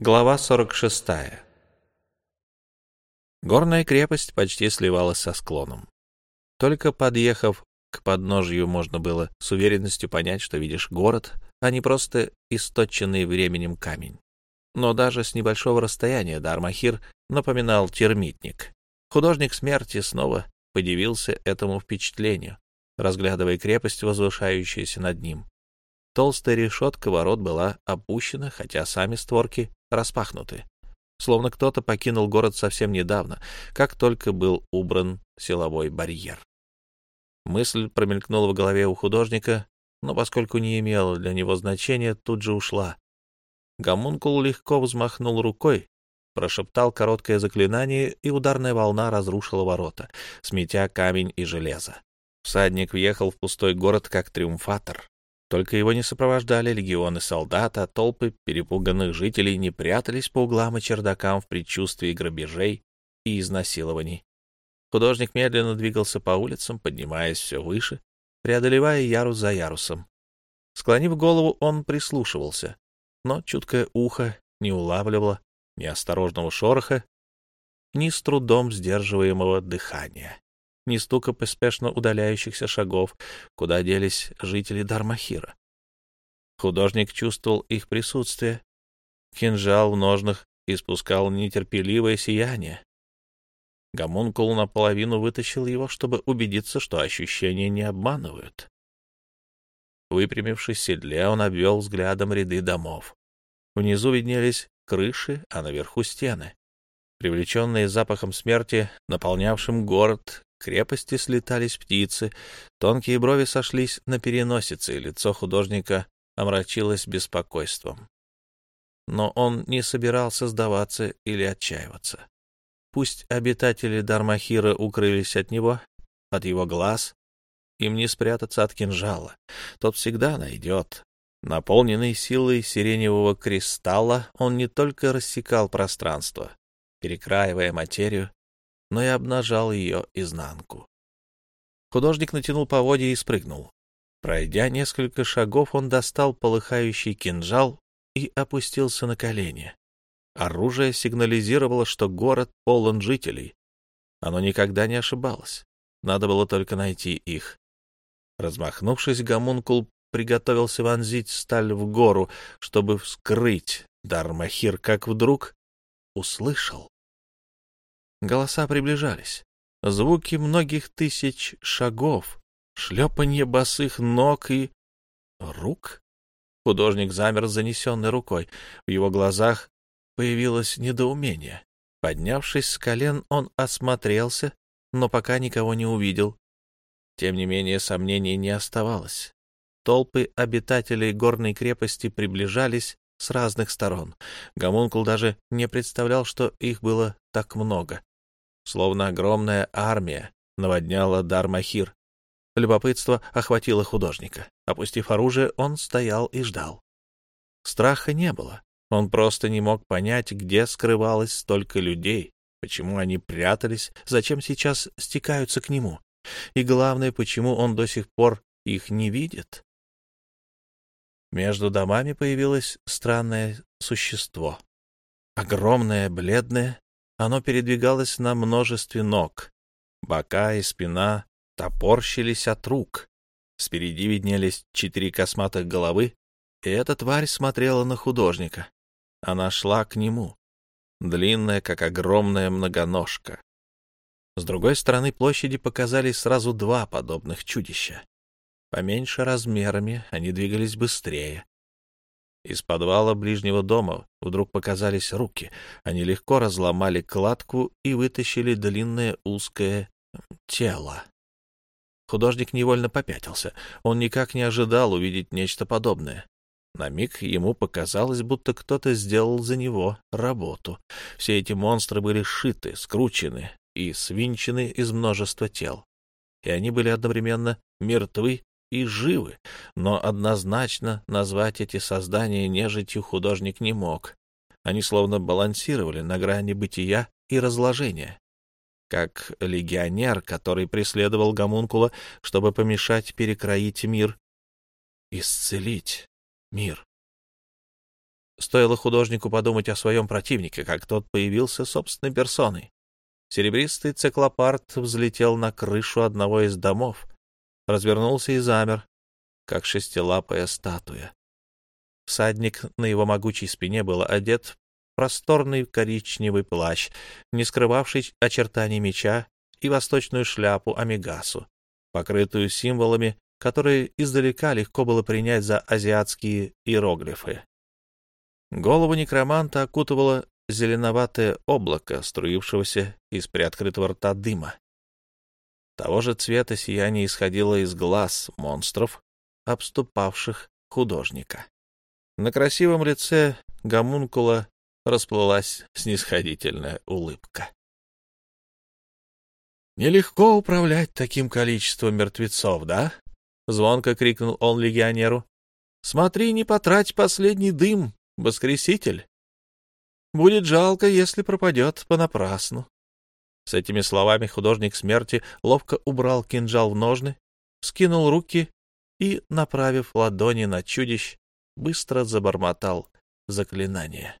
Глава 46. Горная крепость почти сливалась со склоном. Только подъехав к подножью, можно было с уверенностью понять, что видишь город, а не просто источенный временем камень. Но даже с небольшого расстояния Дармахир напоминал термитник. Художник смерти снова подивился этому впечатлению, разглядывая крепость, возвышающуюся над ним. Толстая решетка ворот была опущена, хотя сами створки распахнуты. Словно кто-то покинул город совсем недавно, как только был убран силовой барьер. Мысль промелькнула в голове у художника, но поскольку не имела для него значения, тут же ушла. Гомункул легко взмахнул рукой, прошептал короткое заклинание, и ударная волна разрушила ворота, сметя камень и железо. Всадник въехал в пустой город как триумфатор. Только его не сопровождали легионы солдат, а толпы перепуганных жителей не прятались по углам и чердакам в предчувствии грабежей и изнасилований. Художник медленно двигался по улицам, поднимаясь все выше, преодолевая ярус за ярусом. Склонив голову, он прислушивался, но чуткое ухо не улавливало ни осторожного шороха, ни с трудом сдерживаемого дыхания ни стука поспешно удаляющихся шагов, куда делись жители Дармахира. Художник чувствовал их присутствие. Кинжал в ножнах испускал нетерпеливое сияние. Гомункул наполовину вытащил его, чтобы убедиться, что ощущения не обманывают. Выпрямившись в седле, он обвел взглядом ряды домов. Внизу виднелись крыши, а наверху стены. Привлеченные запахом смерти, наполнявшим город, крепости слетались птицы, тонкие брови сошлись на переносице, и лицо художника омрачилось беспокойством. Но он не собирался сдаваться или отчаиваться. Пусть обитатели Дармахира укрылись от него, от его глаз, им не спрятаться от кинжала. Тот всегда найдет. Наполненный силой сиреневого кристалла, он не только рассекал пространство, перекраивая материю, но и обнажал ее изнанку. Художник натянул поводья и спрыгнул. Пройдя несколько шагов, он достал полыхающий кинжал и опустился на колени. Оружие сигнализировало, что город полон жителей. Оно никогда не ошибалось. Надо было только найти их. Размахнувшись, гомункул приготовился вонзить сталь в гору, чтобы вскрыть. Дармахир, как вдруг, услышал. Голоса приближались. Звуки многих тысяч шагов, шлепанье босых ног и... рук? Художник замер с занесенной рукой. В его глазах появилось недоумение. Поднявшись с колен, он осмотрелся, но пока никого не увидел. Тем не менее, сомнений не оставалось. Толпы обитателей горной крепости приближались с разных сторон. Гомункул даже не представлял, что их было так много словно огромная армия, наводняла Дармахир. Любопытство охватило художника. Опустив оружие, он стоял и ждал. Страха не было. Он просто не мог понять, где скрывалось столько людей, почему они прятались, зачем сейчас стекаются к нему. И главное, почему он до сих пор их не видит. Между домами появилось странное существо. Огромное, бледное, оно передвигалось на множестве ног. Бока и спина топорщились от рук. Спереди виднелись четыре косматых головы, и эта тварь смотрела на художника. Она шла к нему, длинная, как огромная многоножка. С другой стороны площади показались сразу два подобных чудища. Поменьше размерами они двигались быстрее. Из подвала ближнего дома вдруг показались руки. Они легко разломали кладку и вытащили длинное узкое тело. Художник невольно попятился. Он никак не ожидал увидеть нечто подобное. На миг ему показалось, будто кто-то сделал за него работу. Все эти монстры были сшиты, скручены и свинчены из множества тел. И они были одновременно мертвы и живы, но однозначно назвать эти создания нежитью художник не мог. Они словно балансировали на грани бытия и разложения, как легионер, который преследовал гомункула, чтобы помешать перекроить мир, исцелить мир. Стоило художнику подумать о своем противнике, как тот появился собственной персоной. Серебристый циклопарт взлетел на крышу одного из домов, развернулся и замер, как шестилапая статуя. Всадник на его могучей спине был одет в просторный коричневый плащ, не скрывавший очертаний меча, и восточную шляпу амигасу, покрытую символами, которые издалека легко было принять за азиатские иероглифы. Голову некроманта окутывало зеленоватое облако, струившегося из приоткрытого рта дыма. Того же цвета сияние исходило из глаз монстров, обступавших художника. На красивом лице гомункула расплылась снисходительная улыбка. «Нелегко управлять таким количеством мертвецов, да?» — звонко крикнул он легионеру. «Смотри, не потрать последний дым, воскреситель. Будет жалко, если пропадет понапрасну». С этими словами художник смерти ловко убрал кинжал в ножны, скинул руки и, направив ладони на чудищ, быстро забормотал заклинание.